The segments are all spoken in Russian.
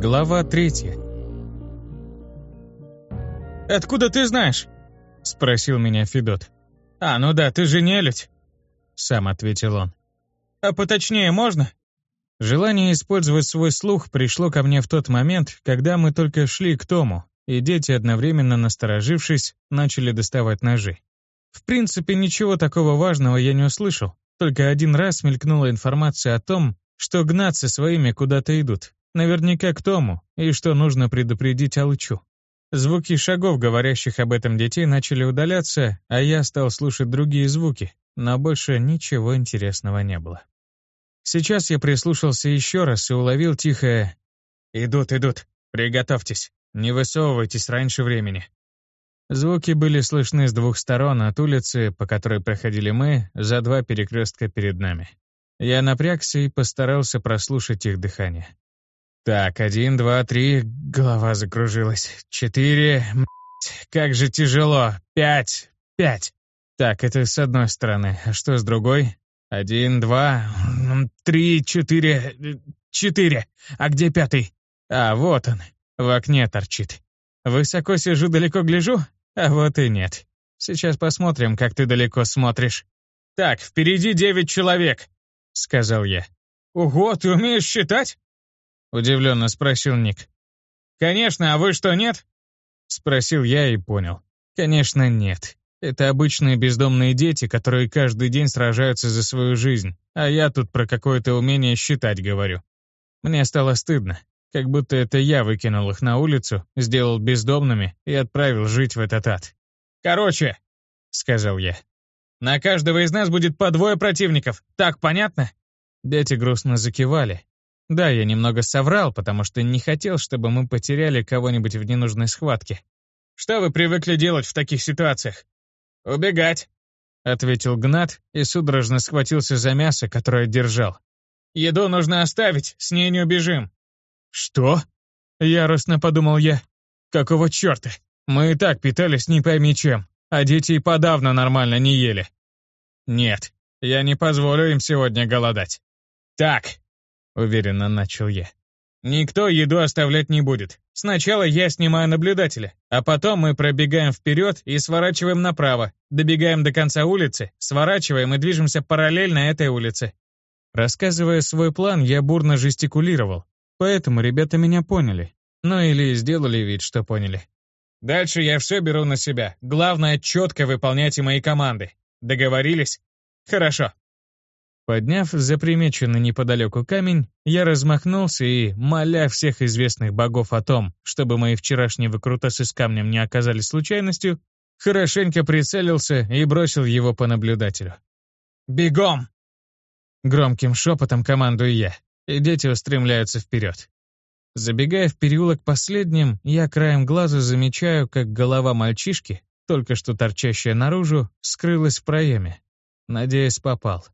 Глава третья. «Откуда ты знаешь?» — спросил меня Федот. «А, ну да, ты же нелюдь», — сам ответил он. «А поточнее можно?» Желание использовать свой слух пришло ко мне в тот момент, когда мы только шли к Тому, и дети, одновременно насторожившись, начали доставать ножи. В принципе, ничего такого важного я не услышал, только один раз мелькнула информация о том, что гнаться своими куда-то идут, наверняка к Тому, и что нужно предупредить Алычу. Звуки шагов, говорящих об этом детей, начали удаляться, а я стал слушать другие звуки, но больше ничего интересного не было. Сейчас я прислушался еще раз и уловил тихое «Идут, идут, приготовьтесь, не высовывайтесь раньше времени». Звуки были слышны с двух сторон от улицы, по которой проходили мы, за два перекрестка перед нами. Я напрягся и постарался прослушать их дыхание. Так, один, два, три, голова закружилась. Четыре, как же тяжело. Пять, пять. Так, это с одной стороны. А что с другой? Один, два, три, четыре, четыре. А где пятый? А, вот он, в окне торчит. Высоко сижу, далеко гляжу? А вот и нет. Сейчас посмотрим, как ты далеко смотришь. Так, впереди девять человек, сказал я. Ого, ты умеешь считать? — удивленно спросил Ник. «Конечно, а вы что, нет?» — спросил я и понял. «Конечно, нет. Это обычные бездомные дети, которые каждый день сражаются за свою жизнь, а я тут про какое-то умение считать говорю. Мне стало стыдно, как будто это я выкинул их на улицу, сделал бездомными и отправил жить в этот ад. «Короче», — сказал я, — «на каждого из нас будет по двое противников, так понятно?» Дети грустно закивали, да, я немного соврал, потому что не хотел, чтобы мы потеряли кого-нибудь в ненужной схватке. Что вы привыкли делать в таких ситуациях? Убегать, ответил Гнат и судорожно схватился за мясо, которое держал. Еду нужно оставить, с ней не убежим. Что? Яростно подумал я. Какого черта? Мы и так питались не пойми чем, а дети и подавно нормально не ели. Нет, я не позволю им сегодня голодать. Так, — уверенно начал я. «Никто еду оставлять не будет. Сначала я снимаю наблюдателя, а потом мы пробегаем вперед и сворачиваем направо, добегаем до конца улицы, сворачиваем и движемся параллельно этой улице». Рассказывая свой план, я бурно жестикулировал, поэтому ребята меня поняли. Ну или сделали вид, что поняли. «Дальше я все беру на себя. Главное, четко выполняйте мои команды. Договорились? Хорошо». Подняв запримеченный неподалеку камень, я размахнулся и, моля всех известных богов о том, чтобы мои вчерашние выкрутасы с камнем не оказались случайностью, хорошенько прицелился и бросил его по наблюдателю. «Бегом!» Громким шепотом командую я, и дети устремляются вперед. Забегая в переулок последним, я краем глаза замечаю, как голова мальчишки, только что торчащая наружу, скрылась в проеме. Надеюсь, попал.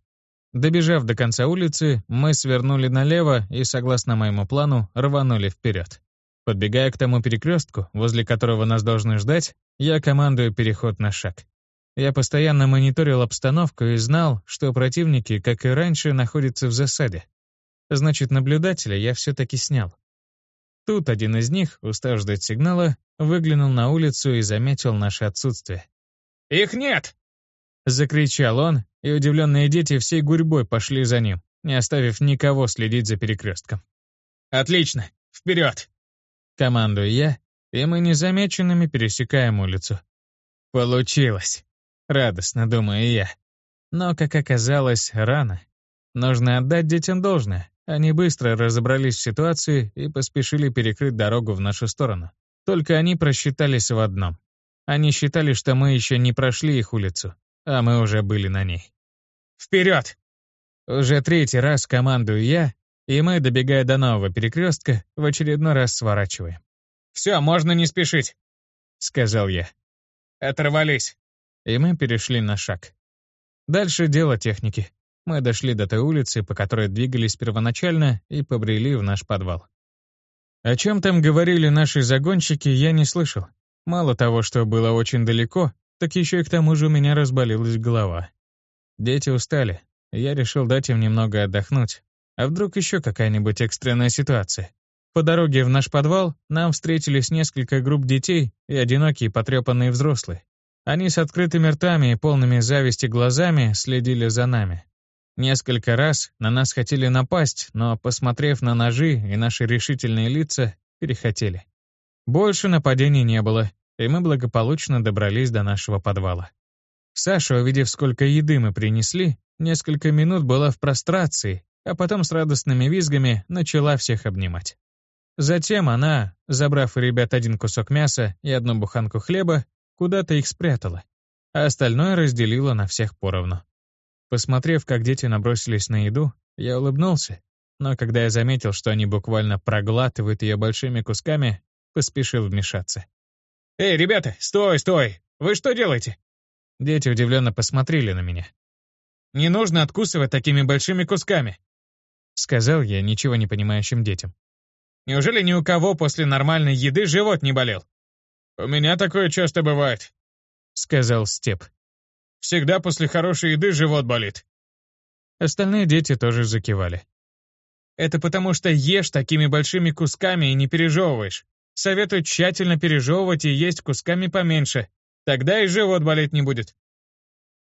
Добежав до конца улицы, мы свернули налево и, согласно моему плану, рванули вперед. Подбегая к тому перекрестку, возле которого нас должны ждать, я командую переход на шаг. Я постоянно мониторил обстановку и знал, что противники, как и раньше, находятся в засаде. Значит, наблюдателя я все-таки снял. Тут один из них, устав ждать сигнала, выглянул на улицу и заметил наше отсутствие. «Их нет!» — закричал он, и удивленные дети всей гурьбой пошли за ним, не оставив никого следить за перекрестком. «Отлично! Вперед!» Командую я, и мы незамеченными пересекаем улицу. «Получилось!» — радостно думаю я. Но, как оказалось, рано. Нужно отдать детям должное. Они быстро разобрались в ситуации и поспешили перекрыть дорогу в нашу сторону. Только они просчитались в одном. Они считали, что мы еще не прошли их улицу, а мы уже были на ней. Вперед!» Уже третий раз командую я, и мы, добегая до нового перекрестка, в очередной раз сворачиваем. «Все, можно не спешить», — сказал я. «Оторвались». И мы перешли на шаг. Дальше дело техники. Мы дошли до той улицы, по которой двигались первоначально, и побрели в наш подвал. О чем там говорили наши загонщики, я не слышал. Мало того, что было очень далеко, так еще и к тому же у меня разболелась голова. Дети устали. Я решил дать им немного отдохнуть. А вдруг еще какая-нибудь экстренная ситуация? По дороге в наш подвал нам встретились несколько групп детей и одинокие потрепанные взрослые. Они с открытыми ртами и полными зависти глазами следили за нами. Несколько раз на нас хотели напасть, но, посмотрев на ножи и наши решительные лица, перехотели. Больше нападений не было, и мы благополучно добрались до нашего подвала. Саша, увидев, сколько еды мы принесли, несколько минут была в прострации, а потом с радостными визгами начала всех обнимать. Затем она, забрав у ребят один кусок мяса и одну буханку хлеба, куда-то их спрятала, а остальное разделила на всех поровну. Посмотрев, как дети набросились на еду, я улыбнулся, но когда я заметил, что они буквально проглатывают ее большими кусками, поспешил вмешаться. «Эй, ребята, стой, стой! Вы что делаете?» Дети удивленно посмотрели на меня. «Не нужно откусывать такими большими кусками», — сказал я ничего не понимающим детям. Неужели ни у кого после нормальной еды живот не болел? У меня такое часто бывает, сказал Степ. Всегда после хорошей еды живот болит. Остальные дети тоже закивали. Это потому что ешь такими большими кусками и не пережевываешь. Советую тщательно пережевывать и есть кусками поменьше. Тогда и живот болеть не будет.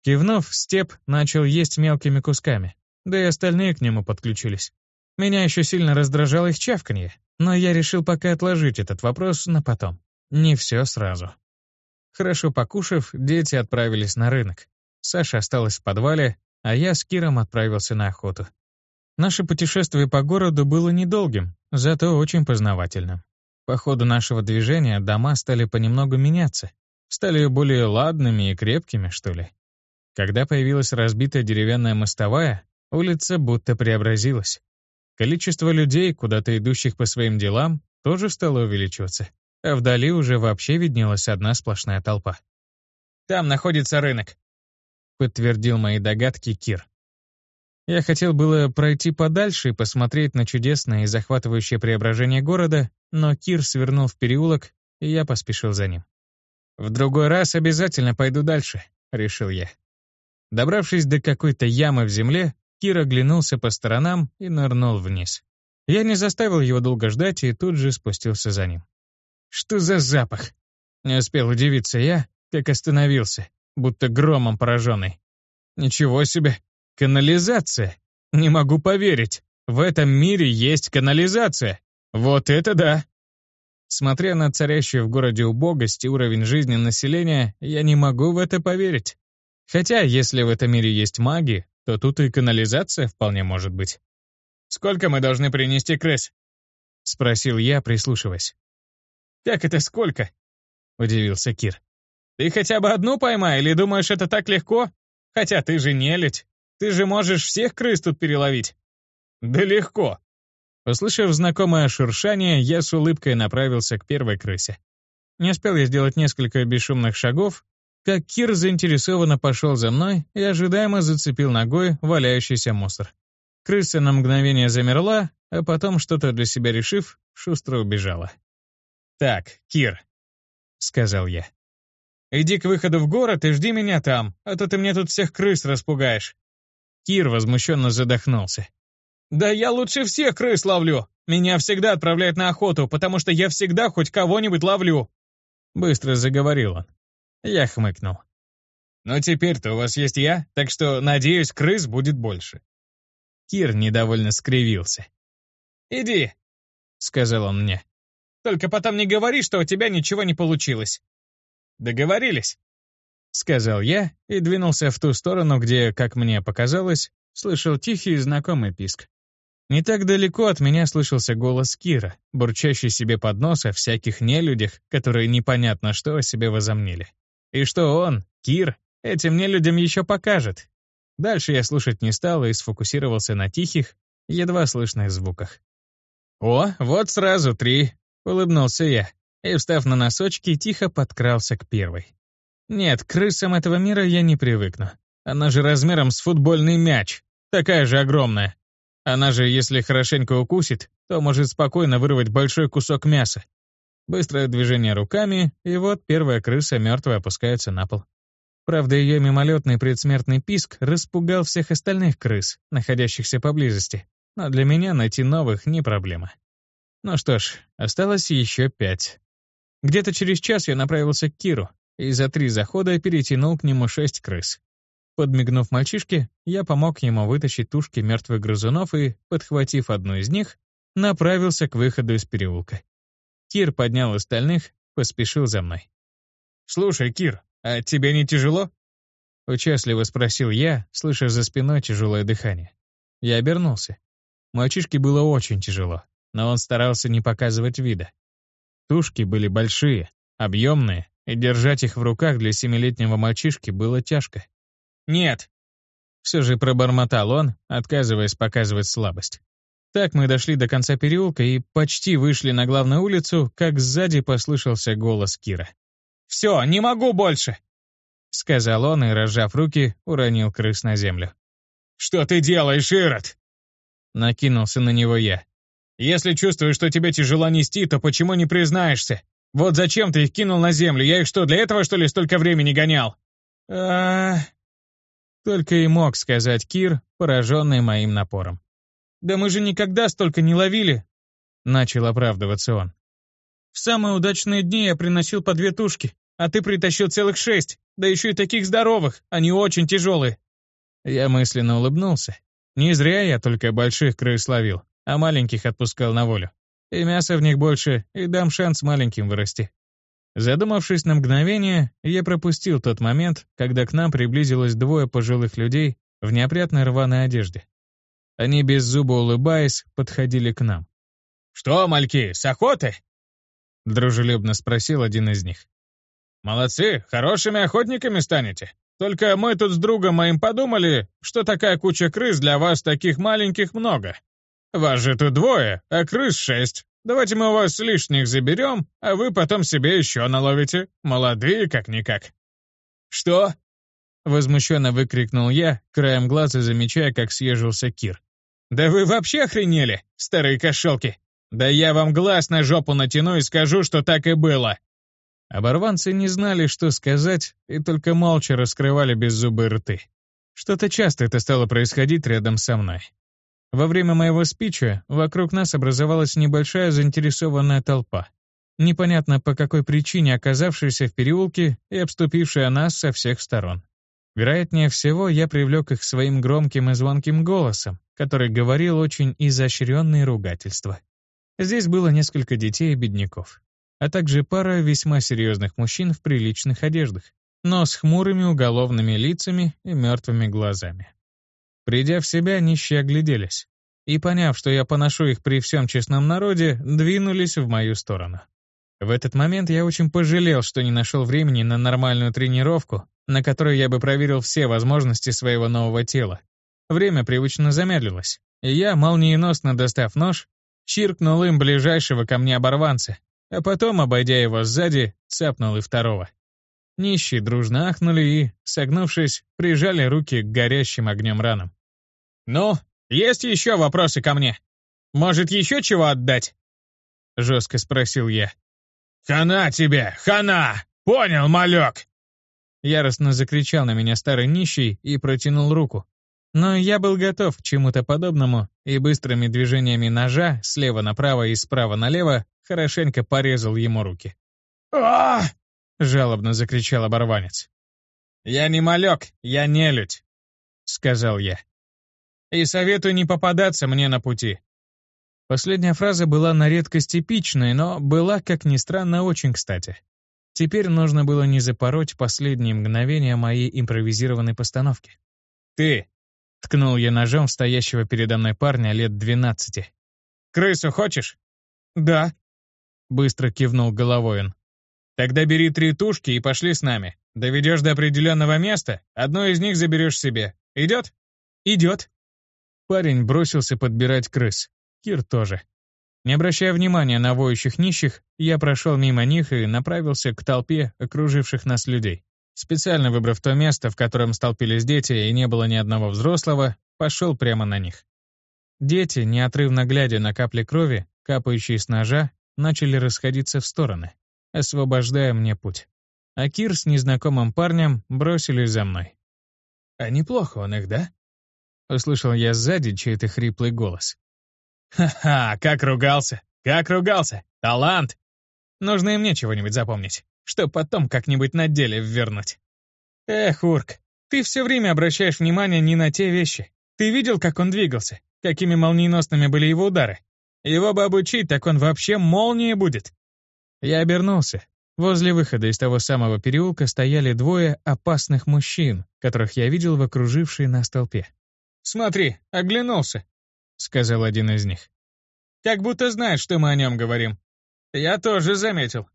Кивнув, Степ начал есть мелкими кусками, да и остальные к нему подключились. Меня еще сильно раздражало их чавканье, но я решил пока отложить этот вопрос на потом. Не все сразу. Хорошо покушав, дети отправились на рынок. Саша осталась в подвале, а я с Киром отправился на охоту. Наше путешествие по городу было недолгим, зато очень познавательным. По ходу нашего движения дома стали понемногу меняться, стали более ладными и крепкими, что ли. Когда появилась разбитая деревянная мостовая, улица будто преобразилась. Количество людей, куда-то идущих по своим делам, тоже стало увеличиваться, а вдали уже вообще виднелась одна сплошная толпа. «Там находится рынок», — подтвердил мои догадки Кир. Я хотел было пройти подальше и посмотреть на чудесное и захватывающее преображение города, но Кир свернул в переулок, и я поспешил за ним. «В другой раз обязательно пойду дальше», — решил я. Добравшись до какой-то ямы в земле, Кир оглянулся по сторонам и нырнул вниз. Я не заставил его долго ждать и тут же спустился за ним. «Что за запах?» Не успел удивиться я, как остановился, будто громом пораженный. «Ничего себе! Канализация! Не могу поверить! В этом мире есть канализация! Вот это да!» Смотря на царящую в городе убогость и уровень жизни населения, я не могу в это поверить. Хотя, если в этом мире есть маги, то тут и канализация вполне может быть. «Сколько мы должны принести крыс?» — спросил я, прислушиваясь. «Как это сколько?» — удивился Кир. «Ты хотя бы одну поймай, или думаешь, это так легко? Хотя ты же нелюдь. Ты же можешь всех крыс тут переловить». «Да легко». Услышав знакомое шуршание, я с улыбкой направился к первой крысе. Не успел я сделать несколько бесшумных шагов, как Кир заинтересованно пошел за мной и ожидаемо зацепил ногой валяющийся мусор. Крыса на мгновение замерла, а потом, что-то для себя решив, шустро убежала. «Так, Кир», — сказал я, — «иди к выходу в город и жди меня там, а то ты мне тут всех крыс распугаешь». Кир возмущенно задохнулся. «Да я лучше всех крыс ловлю! Меня всегда отправляют на охоту, потому что я всегда хоть кого-нибудь ловлю!» Быстро заговорил он. Я хмыкнул. «Но теперь-то у вас есть я, так что, надеюсь, крыс будет больше». Кир недовольно скривился. «Иди», — сказал он мне. «Только потом не говори, что у тебя ничего не получилось». «Договорились», — сказал я и двинулся в ту сторону, где, как мне показалось, слышал тихий знакомый писк. Не так далеко от меня слышался голос Кира, бурчащий себе под нос о всяких нелюдях, которые непонятно что о себе возомнили. И что он, Кир, этим мне людям еще покажет. Дальше я слушать не стал и сфокусировался на тихих, едва слышных звуках. «О, вот сразу три!» — улыбнулся я, и, встав на носочки, тихо подкрался к первой. «Нет, к крысам этого мира я не привыкну. Она же размером с футбольный мяч, такая же огромная. Она же, если хорошенько укусит, то может спокойно вырвать большой кусок мяса. Быстрое движение руками, и вот первая крыса мертвая опускается на пол. Правда, ее мимолетный предсмертный писк распугал всех остальных крыс, находящихся поблизости, но для меня найти новых не проблема. Ну что ж, осталось еще пять. Где-то через час я направился к Киру и за три захода перетянул к нему шесть крыс. Подмигнув мальчишке, я помог ему вытащить тушки мертвых грызунов и, подхватив одну из них, направился к выходу из переулка. Кир поднял остальных, поспешил за мной. «Слушай, Кир, а тебе не тяжело?» Участливо спросил я, слыша за спиной тяжелое дыхание. Я обернулся. Мальчишке было очень тяжело, но он старался не показывать вида. Тушки были большие, объемные, и держать их в руках для семилетнего мальчишки было тяжко. «Нет!» Все же пробормотал он, отказываясь показывать слабость. Так мы дошли до конца переулка и почти вышли на главную улицу, как сзади послышался голос Кира. «Все, не могу больше!» Сказал он и, разжав руки, уронил крыс на землю. «Что ты делаешь, Ирод?» Накинулся на него я. «Если чувствуешь, что тебе тяжело нести, то почему не признаешься? Вот зачем ты их кинул на землю? Я их что, для этого, что ли, столько времени гонял?» а Только и мог сказать Кир, пораженный моим напором. «Да мы же никогда столько не ловили!» Начал оправдываться он. «В самые удачные дни я приносил по две тушки, а ты притащил целых шесть, да еще и таких здоровых, они очень тяжелые». Я мысленно улыбнулся. Не зря я только больших крыс ловил, а маленьких отпускал на волю. И мяса в них больше, и дам шанс маленьким вырасти. Задумавшись на мгновение, я пропустил тот момент, когда к нам приблизилось двое пожилых людей в неопрятной рваной одежде. Они без зуба улыбаясь, подходили к нам. «Что, мальки, с охоты?» Дружелюбно спросил один из них. «Молодцы, хорошими охотниками станете. Только мы тут с другом моим подумали, что такая куча крыс для вас таких маленьких много. Вас же тут двое, а крыс шесть. Давайте мы у вас лишних заберем, а вы потом себе еще наловите. Молодые как-никак». «Что?» Возмущенно выкрикнул я, краем глаза замечая, как съежился Кир. «Да вы вообще охренели, старые кошелки! Да я вам глаз на жопу натяну и скажу, что так и было!» Оборванцы не знали, что сказать, и только молча раскрывали беззубые рты. Что-то часто это стало происходить рядом со мной. Во время моего спича вокруг нас образовалась небольшая заинтересованная толпа, непонятно по какой причине оказавшаяся в переулке и обступившая нас со всех сторон. Вероятнее всего, я привлек их своим громким и звонким голосом, который говорил очень изощренные ругательства. Здесь было несколько детей и бедняков, а также пара весьма серьезных мужчин в приличных одеждах, но с хмурыми уголовными лицами и мертвыми глазами. Придя в себя, нищие огляделись, и, поняв, что я поношу их при всем честном народе, двинулись в мою сторону. В этот момент я очень пожалел, что не нашел времени на нормальную тренировку на которой я бы проверил все возможности своего нового тела. Время привычно замедлилось, и я, молниеносно достав нож, чиркнул им ближайшего ко мне оборванца, а потом, обойдя его сзади, цапнул и второго. Нищие дружно ахнули и, согнувшись, прижали руки к горящим огнем ранам. «Ну, есть еще вопросы ко мне? Может, еще чего отдать?» — жестко спросил я. «Хана тебе, хана! Понял, малек!» Яростно закричал на меня старый нищий и протянул руку. Но я был готов к чему-то подобному и быстрыми движениями ножа слева направо и справа налево хорошенько порезал ему руки. а жалобно закричал оборванец. «Я не малек, я нелюдь», — сказал я. «И советую не попадаться мне на пути». Последняя фраза была на редкость типичной, но была, как ни странно, очень кстати. Теперь нужно было не запороть последние мгновения моей импровизированной постановки. «Ты!» — ткнул я ножом в стоящего передо мной парня лет двенадцати. «Крысу хочешь?» «Да», — быстро кивнул головой он. «Тогда бери три тушки и пошли с нами. Доведешь до определенного места, одну из них заберешь себе. Идет?» «Идет». Парень бросился подбирать крыс. Кир тоже. Не обращая внимания на воющих нищих, я прошел мимо них и направился к толпе окруживших нас людей. Специально выбрав то место, в котором столпились дети и не было ни одного взрослого, пошел прямо на них. Дети, неотрывно глядя на капли крови, капающие с ножа, начали расходиться в стороны, освобождая мне путь. А Кир с незнакомым парнем бросились за мной. «А неплохо он их, да?» Услышал я сзади чей-то хриплый голос. «Ха-ха, как ругался! Как ругался? Талант! Нужно и мне чего-нибудь запомнить, что потом как-нибудь на деле ввернуть. Эх, Урк, ты все время обращаешь внимание не на те вещи. Ты видел, как он двигался? Какими молниеносными были его удары? Его бы обучить, так он вообще молнией будет. Я обернулся. Возле выхода из того самого переулка стояли двое опасных мужчин, которых я видел в окружившей нас толпе. «Смотри, оглянулся», — сказал один из них. «Как будто знает, что мы о нем говорим. Я тоже заметил».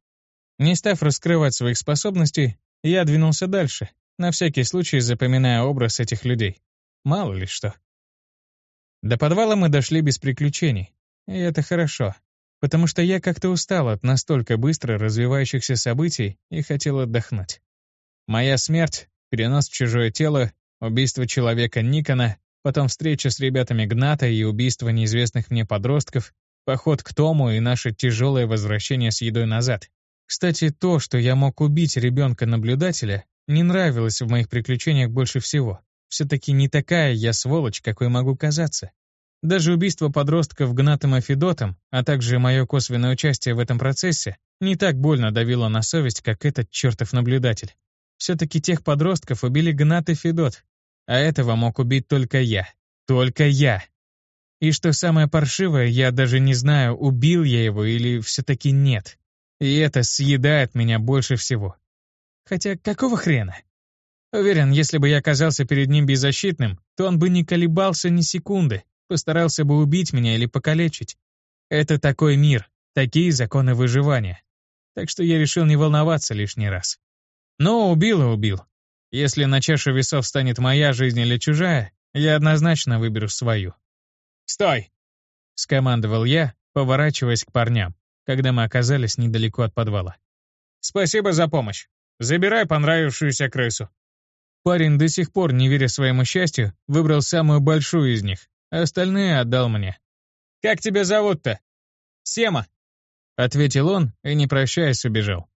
Не став раскрывать своих способностей, я двинулся дальше, на всякий случай запоминая образ этих людей. Мало ли что. До подвала мы дошли без приключений. И это хорошо, потому что я как-то устал от настолько быстро развивающихся событий и хотел отдохнуть. Моя смерть, перенос в чужое тело, убийство человека Никона, потом встреча с ребятами Гната и убийство неизвестных мне подростков, поход к Тому и наше тяжелое возвращение с едой назад. Кстати, то, что я мог убить ребенка-наблюдателя, не нравилось в моих приключениях больше всего. Все-таки не такая я сволочь, какой могу казаться. Даже убийство подростков Гнатом и Федотом, а также мое косвенное участие в этом процессе, не так больно давило на совесть, как этот чертов наблюдатель. Все-таки тех подростков убили Гнат и Федот, а этого мог убить только я. Только я. И что самое паршивое, я даже не знаю, убил я его или все-таки нет. И это съедает меня больше всего. Хотя какого хрена? Уверен, если бы я оказался перед ним беззащитным, то он бы не колебался ни секунды, постарался бы убить меня или покалечить. Это такой мир, такие законы выживания. Так что я решил не волноваться лишний раз. Но убил и убил. Если на чашу весов станет моя жизнь или чужая, я однозначно выберу свою. «Стой!» — скомандовал я, поворачиваясь к парням, когда мы оказались недалеко от подвала. «Спасибо за помощь. Забирай понравившуюся крысу». Парень, до сих пор не веря своему счастью, выбрал самую большую из них, а остальные отдал мне. «Как тебя зовут-то?» «Сема», — ответил он и, не прощаясь, убежал.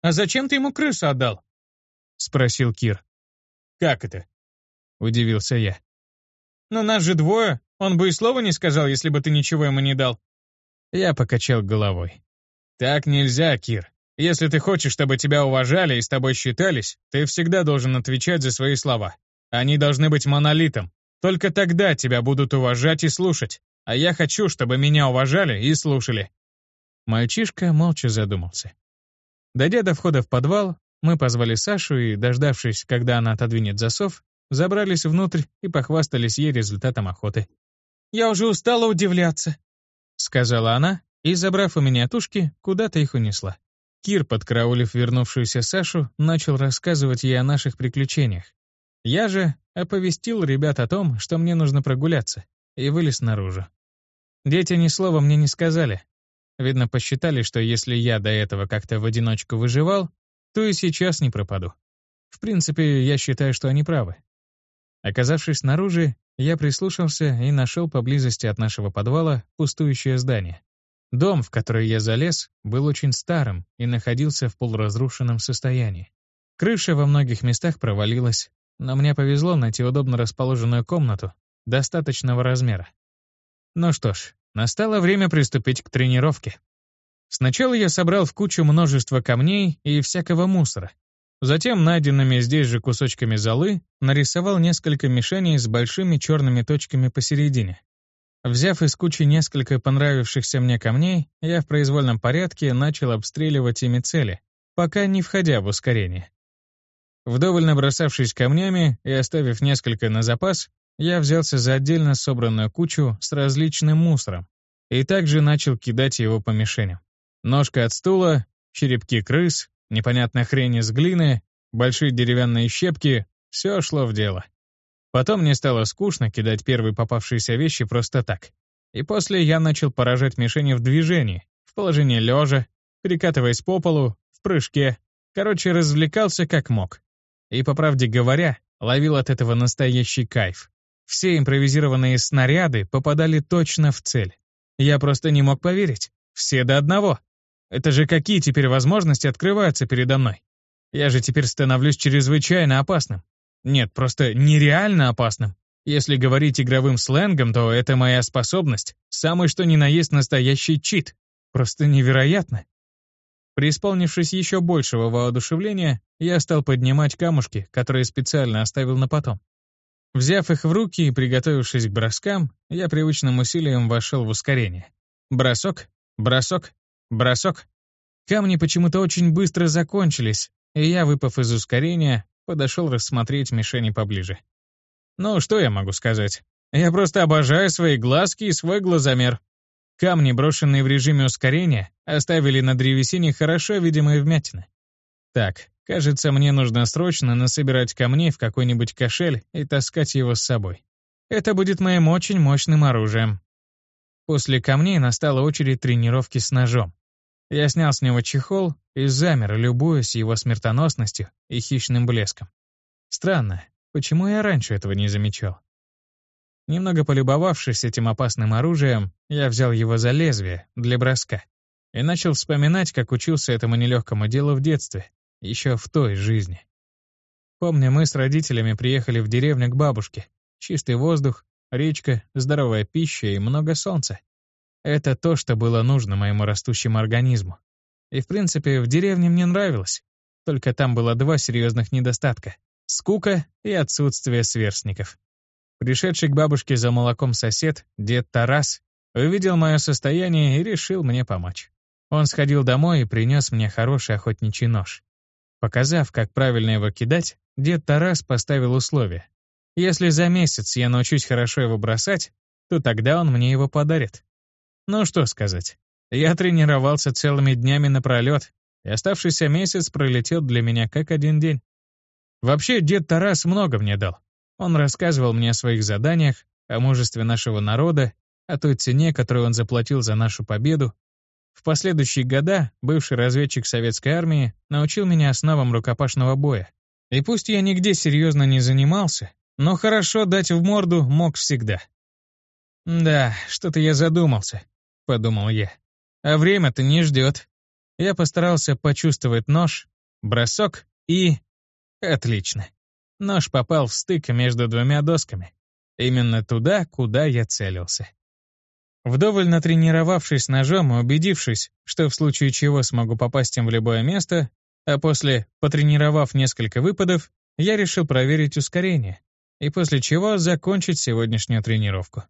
«А зачем ты ему крысу отдал?» — спросил Кир. «Как это?» — удивился я. «Ну нас же двое, он бы и слова не сказал, если бы ты ничего ему не дал». Я покачал головой. «Так нельзя, Кир. Если ты хочешь, чтобы тебя уважали и с тобой считались, ты всегда должен отвечать за свои слова. Они должны быть монолитом. Только тогда тебя будут уважать и слушать. А я хочу, чтобы меня уважали и слушали». Мальчишка молча задумался. Дойдя до входа в подвал, мы позвали Сашу и, дождавшись, когда она отодвинет засов, забрались внутрь и похвастались ей результатом охоты. «Я уже устала удивляться», — сказала она и, забрав у меня тушки, куда-то их унесла. Кир, подкраулив вернувшуюся Сашу, начал рассказывать ей о наших приключениях. Я же оповестил ребят о том, что мне нужно прогуляться, и вылез наружу. Дети ни слова мне не сказали. Видно, посчитали, что если я до этого как-то в одиночку выживал, то и сейчас не пропаду. В принципе, я считаю, что они правы. Оказавшись снаружи, я прислушался и нашел поблизости от нашего подвала пустующее здание. Дом, в который я залез, был очень старым и находился в полуразрушенном состоянии. Крыша во многих местах провалилась, но мне повезло найти удобно расположенную комнату достаточного размера. Ну что ж, настало время приступить к тренировке. Сначала я собрал в кучу множество камней и всякого мусора. Затем, найденными здесь же кусочками золы, нарисовал несколько мишеней с большими черными точками посередине. Взяв из кучи несколько понравившихся мне камней, я в произвольном порядке начал обстреливать ими цели, пока не входя в ускорение. Вдоволь набросавшись камнями и оставив несколько на запас, я взялся за отдельно собранную кучу с различным мусором и также начал кидать его по мишеням. Ножка от стула, черепки крыс, непонятная хрень из глины, большие деревянные щепки — все шло в дело. Потом мне стало скучно кидать первые попавшиеся вещи просто так. И после я начал поражать мишени в движении, в положении лежа, перекатываясь по полу, в прыжке. Короче, развлекался как мог. И, по правде говоря, ловил от этого настоящий кайф. Все импровизированные снаряды попадали точно в цель. Я просто не мог поверить. Все до одного. Это же какие теперь возможности открываются передо мной? Я же теперь становлюсь чрезвычайно опасным. Нет, просто нереально опасным. Если говорить игровым сленгом, то это моя способность, самый что ни на есть настоящий чит. Просто невероятно. Преисполнившись еще большего воодушевления, я стал поднимать камушки, которые специально оставил на потом. Взяв их в руки и приготовившись к броскам, я привычным усилием вошел в ускорение. Бросок, бросок, бросок. Камни почему-то очень быстро закончились, и я, выпав из ускорения, подошел рассмотреть мишени поближе. Ну, что я могу сказать? Я просто обожаю свои глазки и свой глазомер. Камни, брошенные в режиме ускорения, оставили на древесине хорошо видимые вмятины. Так, кажется, мне нужно срочно насобирать камней в какой-нибудь кошель и таскать его с собой. Это будет моим очень мощным оружием. После камней настала очередь тренировки с ножом. Я снял с него чехол и замер, любуясь его смертоносностью и хищным блеском. Странно, почему я раньше этого не замечал? Немного полюбовавшись этим опасным оружием, я взял его за лезвие для броска и начал вспоминать, как учился этому нелегкому делу в детстве, еще в той жизни. Помню, мы с родителями приехали в деревню к бабушке. Чистый воздух, речка, здоровая пища и много солнца. Это то, что было нужно моему растущему организму. И, в принципе, в деревне мне нравилось. Только там было два серьезных недостатка — скука и отсутствие сверстников. Пришедший к бабушке за молоком сосед, дед Тарас, увидел мое состояние и решил мне помочь. Он сходил домой и принес мне хороший охотничий нож. Показав, как правильно его кидать, дед Тарас поставил условие. Если за месяц я научусь хорошо его бросать, то тогда он мне его подарит. Ну что сказать. Я тренировался целыми днями напролет, и оставшийся месяц пролетел для меня как один день. Вообще, дед Тарас много мне дал. Он рассказывал мне о своих заданиях, о мужестве нашего народа, о той цене, которую он заплатил за нашу победу. В последующие года бывший разведчик советской армии научил меня основам рукопашного боя. И пусть я нигде серьезно не занимался, но хорошо дать в морду мог всегда. «Да, что-то я задумался», — подумал я. «А время-то не ждет». Я постарался почувствовать нож, бросок и... Отлично. Нож попал в стык между двумя досками. Именно туда, куда я целился. Вдоволь натренировавшись ножом и убедившись, что в случае чего смогу попасть им в любое место, а после, потренировав несколько выпадов, я решил проверить ускорение, и после чего закончить сегодняшнюю тренировку.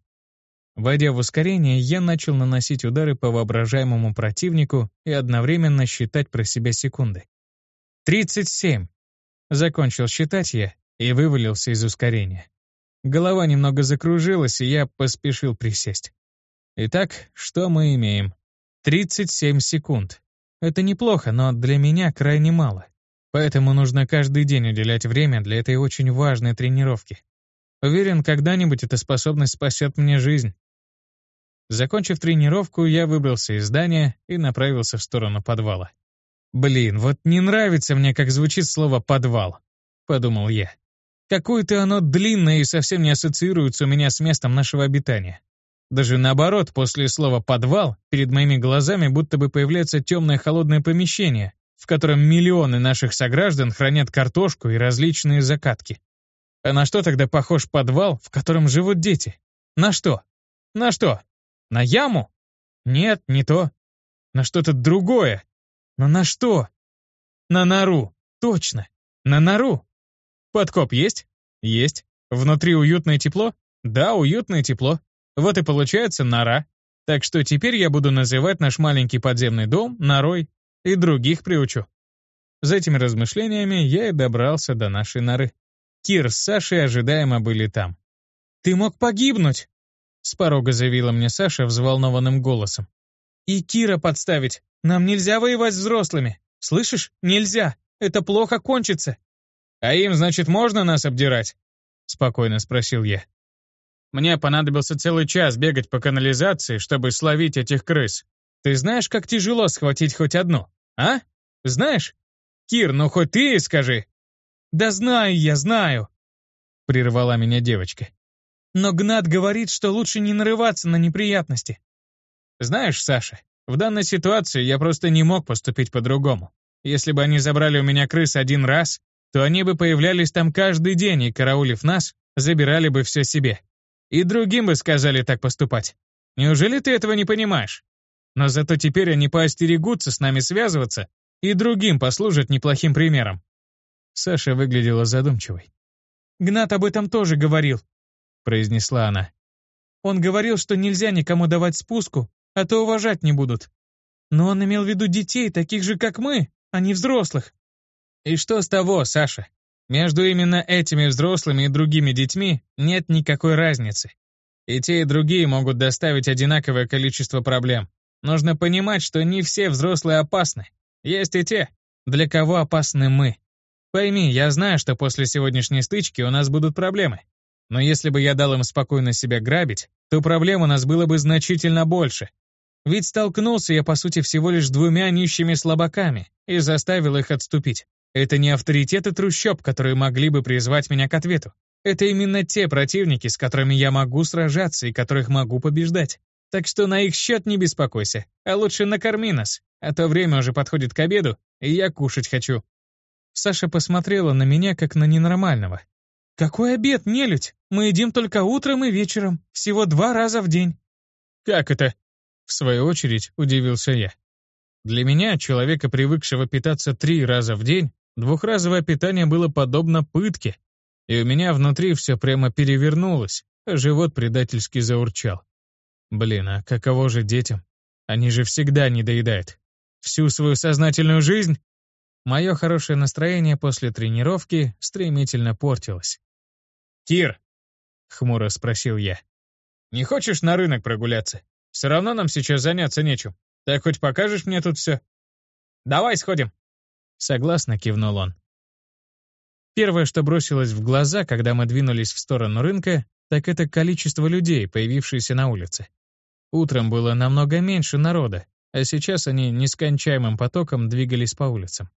Войдя в ускорение, я начал наносить удары по воображаемому противнику и одновременно считать про себя секунды. 37. Закончил считать я и вывалился из ускорения. Голова немного закружилась, и я поспешил присесть. Итак, что мы имеем? 37 секунд. Это неплохо, но для меня крайне мало. Поэтому нужно каждый день уделять время для этой очень важной тренировки. Уверен, когда-нибудь эта способность спасет мне жизнь. Закончив тренировку, я выбрался из здания и направился в сторону подвала. «Блин, вот не нравится мне, как звучит слово «подвал», — подумал я. Какое-то оно длинное и совсем не ассоциируется у меня с местом нашего обитания. Даже наоборот, после слова «подвал» перед моими глазами будто бы появляется темное холодное помещение, в котором миллионы наших сограждан хранят картошку и различные закатки. А на что тогда похож подвал, в котором живут дети? На что? На что? На яму? Нет, не то. На что-то другое. Но на что? На нору. Точно. На нору. Подкоп есть? Есть. Внутри уютное тепло? Да, уютное тепло. Вот и получается нора. Так что теперь я буду называть наш маленький подземный дом норой и других приучу. За этими размышлениями я и добрался до нашей норы. Кир с Сашей ожидаемо были там. «Ты мог погибнуть!» С порога заявила мне Саша взволнованным голосом. «И Кира подставить. Нам нельзя воевать с взрослыми. Слышишь? Нельзя. Это плохо кончится. «А им, значит, можно нас обдирать?» — спокойно спросил я. «Мне понадобился целый час бегать по канализации, чтобы словить этих крыс. Ты знаешь, как тяжело схватить хоть одну, а? Знаешь? Кир, ну хоть ты скажи». «Да знаю я, знаю», — прервала меня девочка. «Но Гнат говорит, что лучше не нарываться на неприятности». «Знаешь, Саша, в данной ситуации я просто не мог поступить по-другому. Если бы они забрали у меня крыс один раз, то они бы появлялись там каждый день и, караулив нас, забирали бы все себе. И другим бы сказали так поступать. Неужели ты этого не понимаешь? Но зато теперь они поостерегутся с нами связываться и другим послужат неплохим примером. Саша выглядела задумчивой. «Гнат об этом тоже говорил», — произнесла она. «Он говорил, что нельзя никому давать спуску, а то уважать не будут. Но он имел в виду детей, таких же, как мы, а не взрослых». «И что с того, Саша? Между именно этими взрослыми и другими детьми нет никакой разницы. И те, и другие могут доставить одинаковое количество проблем. Нужно понимать, что не все взрослые опасны. Есть и те, для кого опасны мы. Пойми, я знаю, что после сегодняшней стычки у нас будут проблемы. Но если бы я дал им спокойно себя грабить, то проблем у нас было бы значительно больше. Ведь столкнулся я, по сути, всего лишь двумя нищими слабаками и заставил их отступить. Это не авторитеты трущоб, которые могли бы призвать меня к ответу. Это именно те противники, с которыми я могу сражаться и которых могу побеждать. Так что на их счет не беспокойся, а лучше накорми нас, а то время уже подходит к обеду, и я кушать хочу». Саша посмотрела на меня, как на ненормального. «Какой обед, нелюдь? Мы едим только утром и вечером, всего два раза в день». «Как это?» В свою очередь удивился я. Для меня, человека, привыкшего питаться три раза в день, двухразовое питание было подобно пытке, и у меня внутри все прямо перевернулось, а живот предательски заурчал. Блин, а каково же детям? Они же всегда не доедают. Всю свою сознательную жизнь? Мое хорошее настроение после тренировки стремительно портилось. «Кир», — хмуро спросил я, — «не хочешь на рынок прогуляться? Все равно нам сейчас заняться нечем. Так хоть покажешь мне тут все?» «Давай сходим», — согласно кивнул он. Первое, что бросилось в глаза, когда мы двинулись в сторону рынка, так это количество людей, появившееся на улице. Утром было намного меньше народа, а сейчас они нескончаемым потоком двигались по улицам.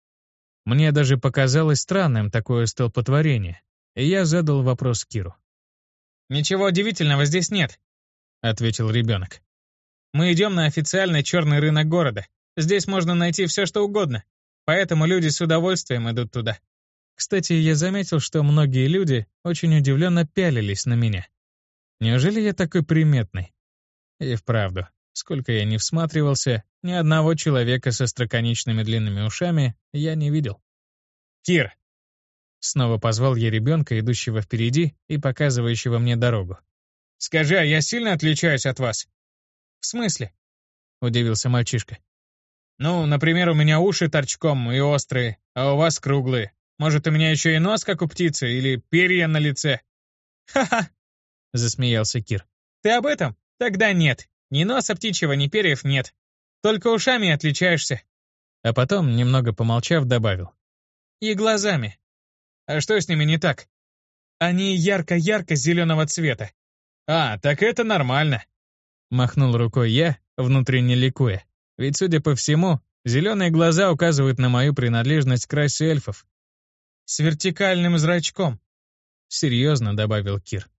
Мне даже показалось странным такое столпотворение, и я задал вопрос Киру. «Ничего удивительного здесь нет», — ответил ребенок. «Мы идем на официальный черный рынок города. Здесь можно найти все, что угодно, поэтому люди с удовольствием идут туда». Кстати, я заметил, что многие люди очень удивленно пялились на меня. Неужели я такой приметный? И вправду, сколько я не всматривался, ни одного человека со строконечными длинными ушами я не видел. «Кир!» Снова позвал я ребенка, идущего впереди и показывающего мне дорогу. «Скажи, а я сильно отличаюсь от вас?» «В смысле?» — удивился мальчишка. «Ну, например, у меня уши торчком и острые, а у вас круглые. Может, у меня еще и нос, как у птицы, или перья на лице?» «Ха-ха!» — засмеялся Кир. «Ты об этом? Тогда нет. Ни носа птичьего, ни перьев нет. Только ушами отличаешься. А потом, немного помолчав, добавил. И глазами. А что с ними не так? Они ярко-ярко зеленого цвета. А, так это нормально. Махнул рукой я, внутренне ликуя. Ведь, судя по всему, зеленые глаза указывают на мою принадлежность к расе эльфов. С вертикальным зрачком. Серьезно добавил Кир.